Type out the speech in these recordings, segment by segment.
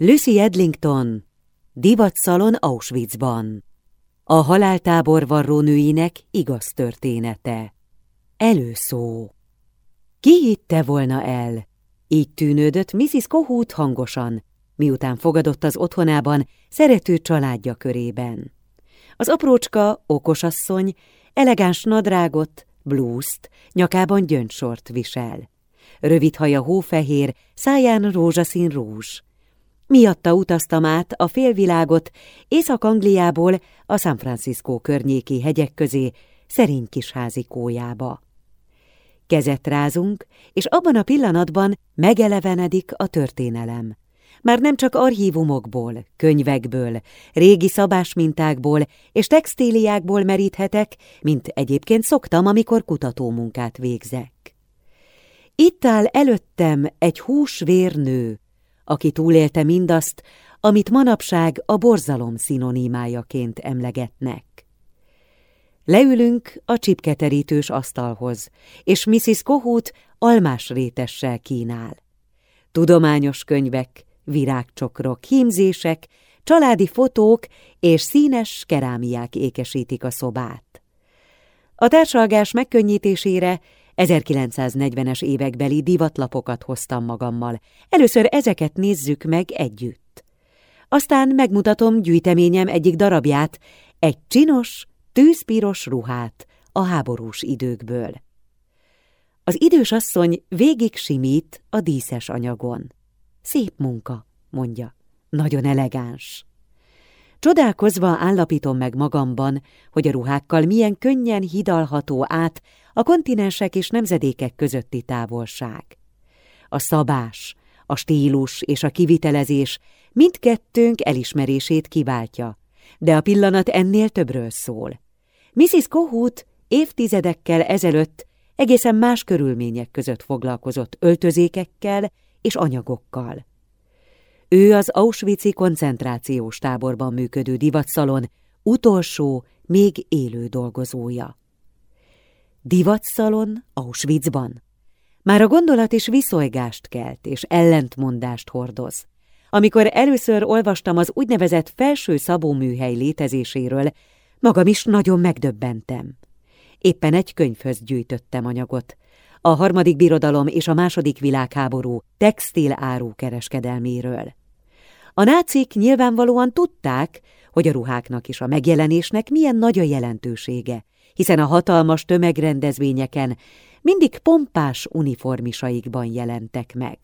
Lucy Edlington, divatszalon Auschwitzban. A haláltábor varrónőinek igaz története. Előszó. Ki hitte volna el? Így tűnődött Mrs. Kohut hangosan, miután fogadott az otthonában, szerető családja körében. Az aprócska, okosasszony, elegáns nadrágot, blúzt, nyakában gyöngysort visel. Rövid haja hófehér, száján rózsaszín rúzs. Miatta utaztam át a félvilágot Észak-Angliából a San Francisco környéki hegyek közé, szerény kis házikójába. Kezet rázunk, és abban a pillanatban megelevenedik a történelem. Már nem csak archívumokból, könyvekből, régi szabásmintákból és textíliákból meríthetek, mint egyébként szoktam, amikor kutatómunkát végzek. Itt áll előttem egy húsvérnő, aki túlélte mindazt, amit manapság a borzalom szinonimájaként emlegetnek. Leülünk a csipketerítős asztalhoz, és Mrs. Kohut almás rétessel kínál. Tudományos könyvek, virágcsokrok, hímzések, családi fotók és színes kerámiák ékesítik a szobát. A társalgás megkönnyítésére 1940-es évekbeli divatlapokat hoztam magammal. Először ezeket nézzük meg együtt. Aztán megmutatom gyűjteményem egyik darabját, egy csinos, tűzpiros ruhát a háborús időkből. Az idős asszony végig simít a díszes anyagon. Szép munka, mondja. Nagyon elegáns. Csodálkozva állapítom meg magamban, hogy a ruhákkal milyen könnyen hidalható át a kontinensek és nemzedékek közötti távolság. A szabás, a stílus és a kivitelezés mindkettőnk elismerését kiváltja, de a pillanat ennél többről szól. Mrs. Kohut évtizedekkel ezelőtt egészen más körülmények között foglalkozott öltözékekkel és anyagokkal. Ő az Auschwitz-i koncentrációs táborban működő divatszalon utolsó, még élő dolgozója. Divatszalon Auschwitzban? Már a gondolat is viszojgást kelt és ellentmondást hordoz. Amikor először olvastam az úgynevezett felső szabóműhely létezéséről, magam is nagyon megdöbbentem. Éppen egy könyvhöz gyűjtöttem anyagot. A harmadik birodalom és a második világháború textil áru. A nácik nyilvánvalóan tudták, hogy a ruháknak és a megjelenésnek milyen nagy a jelentősége, hiszen a hatalmas tömegrendezvényeken mindig pompás uniformisaikban jelentek meg.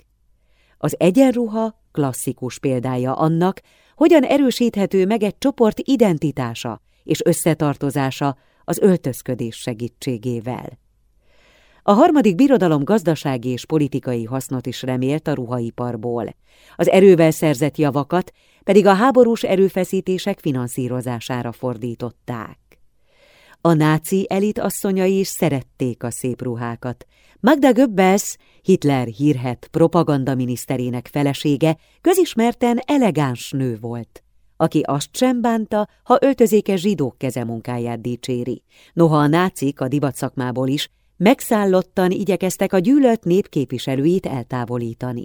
Az egyenruha klasszikus példája annak, hogyan erősíthető meg egy csoport identitása és összetartozása az öltözködés segítségével. A harmadik birodalom gazdasági és politikai hasznot is remélt a ruhaiparból. Az erővel szerzett javakat pedig a háborús erőfeszítések finanszírozására fordították. A náci elit asszonyai is szerették a szép ruhákat. Magda Goebbels, Hitler hírhet propagandaminiszterének felesége, közismerten elegáns nő volt, aki azt sem bánta, ha öltözéke zsidók kezemunkáját dicséri. Noha a nácik a divatszakmából is megszállottan igyekeztek a gyűlölt nép képviselőit eltávolítani.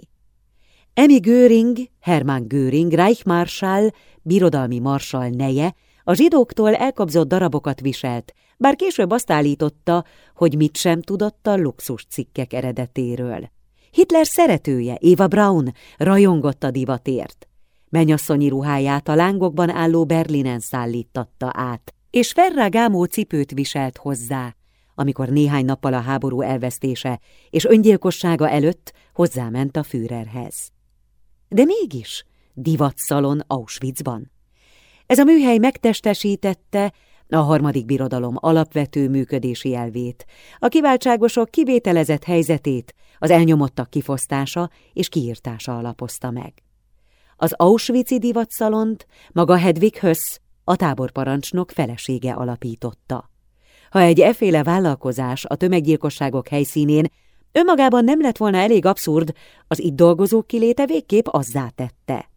Emi Göring, Hermann Göring, Reichmarschall, birodalmi marsal neje, a zsidóktól elkobzott darabokat viselt, bár később azt állította, hogy mit sem tudott a luxus cikkek eredetéről. Hitler szeretője, Eva Braun, rajongott a divatért. Menyasszonyi ruháját a lángokban álló Berlinen szállítatta át, és ferragámó cipőt viselt hozzá, amikor néhány nappal a háború elvesztése és öngyilkossága előtt hozzáment a Führerhez. De mégis divatszalon Auschwitzban. Ez a műhely megtestesítette a harmadik birodalom alapvető működési elvét, a kiváltságosok kivételezett helyzetét az elnyomottak kifosztása és kiírtása alapozta meg. Az Auschwitz-i divatszalont maga Hedwig Höss, a táborparancsnok felesége alapította. Ha egy efféle vállalkozás a tömeggyilkosságok helyszínén önmagában nem lett volna elég abszurd, az itt dolgozók kiléte végképp azzá tette.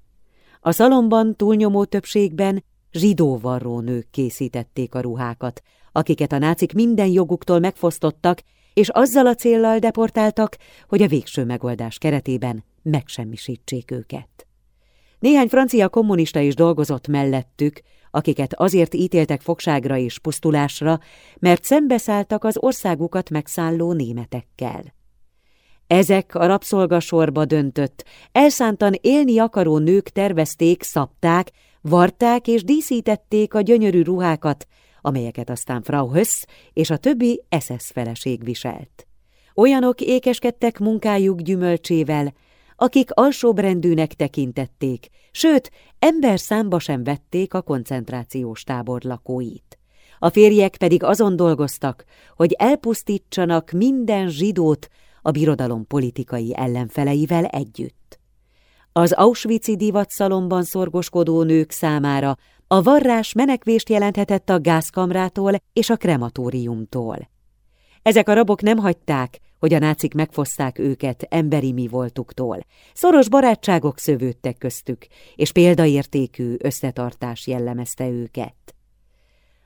A szalomban túlnyomó többségben zsidó varrónők készítették a ruhákat, akiket a nácik minden joguktól megfosztottak, és azzal a céllal deportáltak, hogy a végső megoldás keretében megsemmisítsék őket. Néhány francia kommunista is dolgozott mellettük, akiket azért ítéltek fogságra és pusztulásra, mert szembeszálltak az országukat megszálló németekkel. Ezek a rabszolgasorba döntött, elszántan élni akaró nők tervezték, szabták, varták és díszítették a gyönyörű ruhákat, amelyeket aztán Frau Höss és a többi SS feleség viselt. Olyanok ékeskedtek munkájuk gyümölcsével, akik alsóbrendűnek tekintették, sőt, ember számba sem vették a koncentrációs tábor lakóit. A férjek pedig azon dolgoztak, hogy elpusztítsanak minden zsidót a birodalom politikai ellenfeleivel együtt. Az Auschwitz-i divatszalomban szorgoskodó nők számára a varrás menekvést jelenthetett a gázkamrától és a krematóriumtól. Ezek a rabok nem hagyták, hogy a nácik megfoszták őket emberi mi voltuktól. Szoros barátságok szövődtek köztük, és példaértékű összetartás jellemezte őket.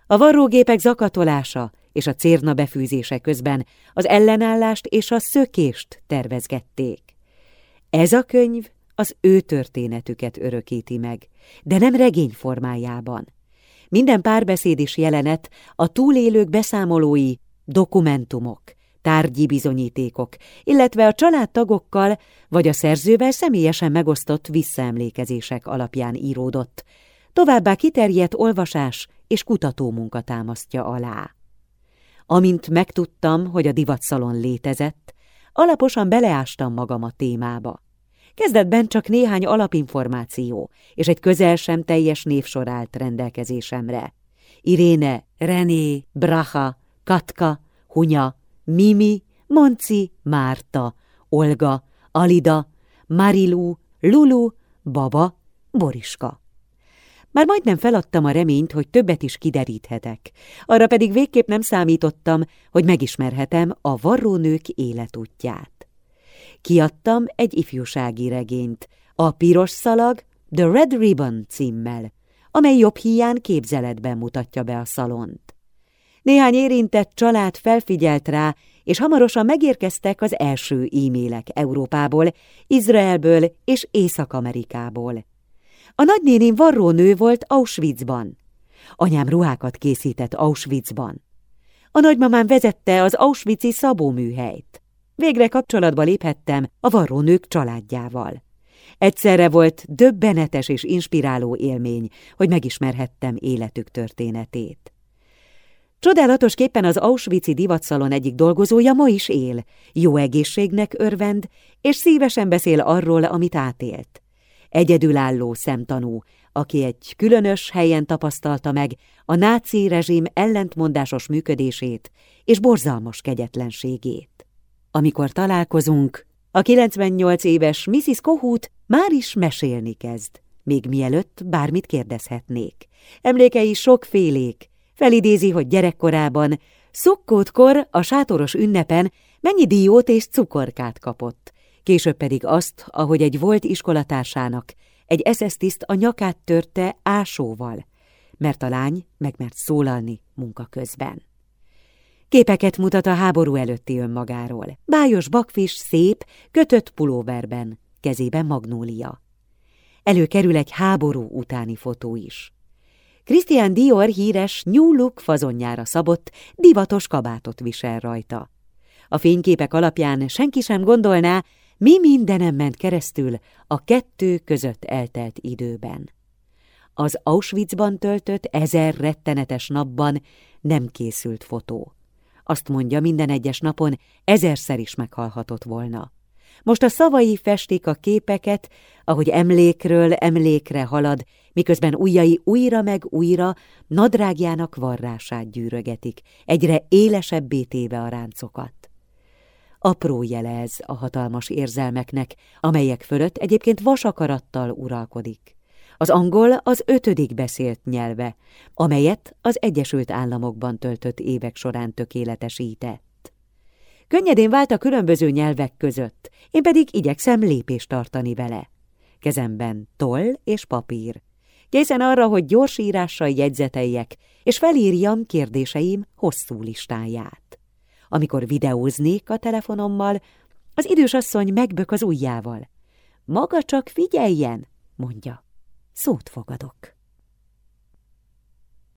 A varrógépek zakatolása és a cérna befűzése közben az ellenállást és a szökést tervezgették. Ez a könyv az ő történetüket örökíti meg, de nem regény formájában. Minden párbeszéd is jelenet a túlélők beszámolói, dokumentumok, tárgyi bizonyítékok, illetve a családtagokkal vagy a szerzővel személyesen megosztott visszaemlékezések alapján íródott, továbbá kiterjedt olvasás és kutatómunka támasztja alá. Amint megtudtam, hogy a divatszalon létezett, alaposan beleástam magam a témába. Kezdetben csak néhány alapinformáció és egy közel sem teljes névsor állt rendelkezésemre. Iréne, René, Braha, Katka, Hunya, Mimi, Monci, Márta, Olga, Alida, Marilu, Lulu, Baba, Boriska. Már majdnem feladtam a reményt, hogy többet is kideríthetek. Arra pedig végképp nem számítottam, hogy megismerhetem a varrónők életútját. Kiadtam egy ifjúsági regényt, a Piros Szalag, The Red Ribbon címmel, amely jobb hiány képzeletben mutatja be a szalont. Néhány érintett család felfigyelt rá, és hamarosan megérkeztek az első e-mailek Európából, Izraelből és Észak-Amerikából. A nagynéném varrónő volt Auschwitzban. Anyám ruhákat készített Auschwitzban. A nagymamám vezette az Auschwitzi szabóműhelyt. Végre kapcsolatba léphettem a varrónők családjával. Egyszerre volt döbbenetes és inspiráló élmény, hogy megismerhettem életük történetét. Csodálatosképpen az Auschwitz-i divatszalon egyik dolgozója ma is él, jó egészségnek örvend, és szívesen beszél arról, amit átélt. Egyedülálló szemtanú, aki egy különös helyen tapasztalta meg a náci rezsim ellentmondásos működését és borzalmas kegyetlenségét. Amikor találkozunk, a 98 éves Mrs. Kohut már is mesélni kezd, még mielőtt bármit kérdezhetnék. Emlékei sokfélék, Felidézi, hogy gyerekkorában, szukkótkor a sátoros ünnepen mennyi diót és cukorkát kapott, később pedig azt, ahogy egy volt iskolatársának, egy eszesztiszt a nyakát törte ásóval, mert a lány megmert szólalni munka közben. Képeket mutat a háború előtti önmagáról. Bájos bakfis, szép, kötött pulóverben, kezében magnólia. Előkerül egy háború utáni fotó is. Christian Dior híres New Look fazonjára szabott, divatos kabátot visel rajta. A fényképek alapján senki sem gondolná, mi mindenem ment keresztül a kettő között eltelt időben. Az Auschwitzban töltött ezer rettenetes napban nem készült fotó. Azt mondja, minden egyes napon ezerszer is meghalhatott volna. Most a szavai festik a képeket, ahogy emlékről emlékre halad, miközben ujjai újra meg újra nadrágjának varrását gyűrögetik, egyre élesebbé téve a ráncokat. Apró jelez a hatalmas érzelmeknek, amelyek fölött egyébként vasakarattal uralkodik. Az angol az ötödik beszélt nyelve, amelyet az Egyesült Államokban töltött évek során tökéletesített. Könnyedén vált a különböző nyelvek között, én pedig igyekszem lépést tartani vele. Kezemben toll és papír. Készen arra, hogy gyors írással jegyzeteljek, és felírjam kérdéseim hosszú listáját. Amikor videóznék a telefonommal, az idős asszony megbök az ujjával. Maga csak figyeljen, mondja. szót fogadok.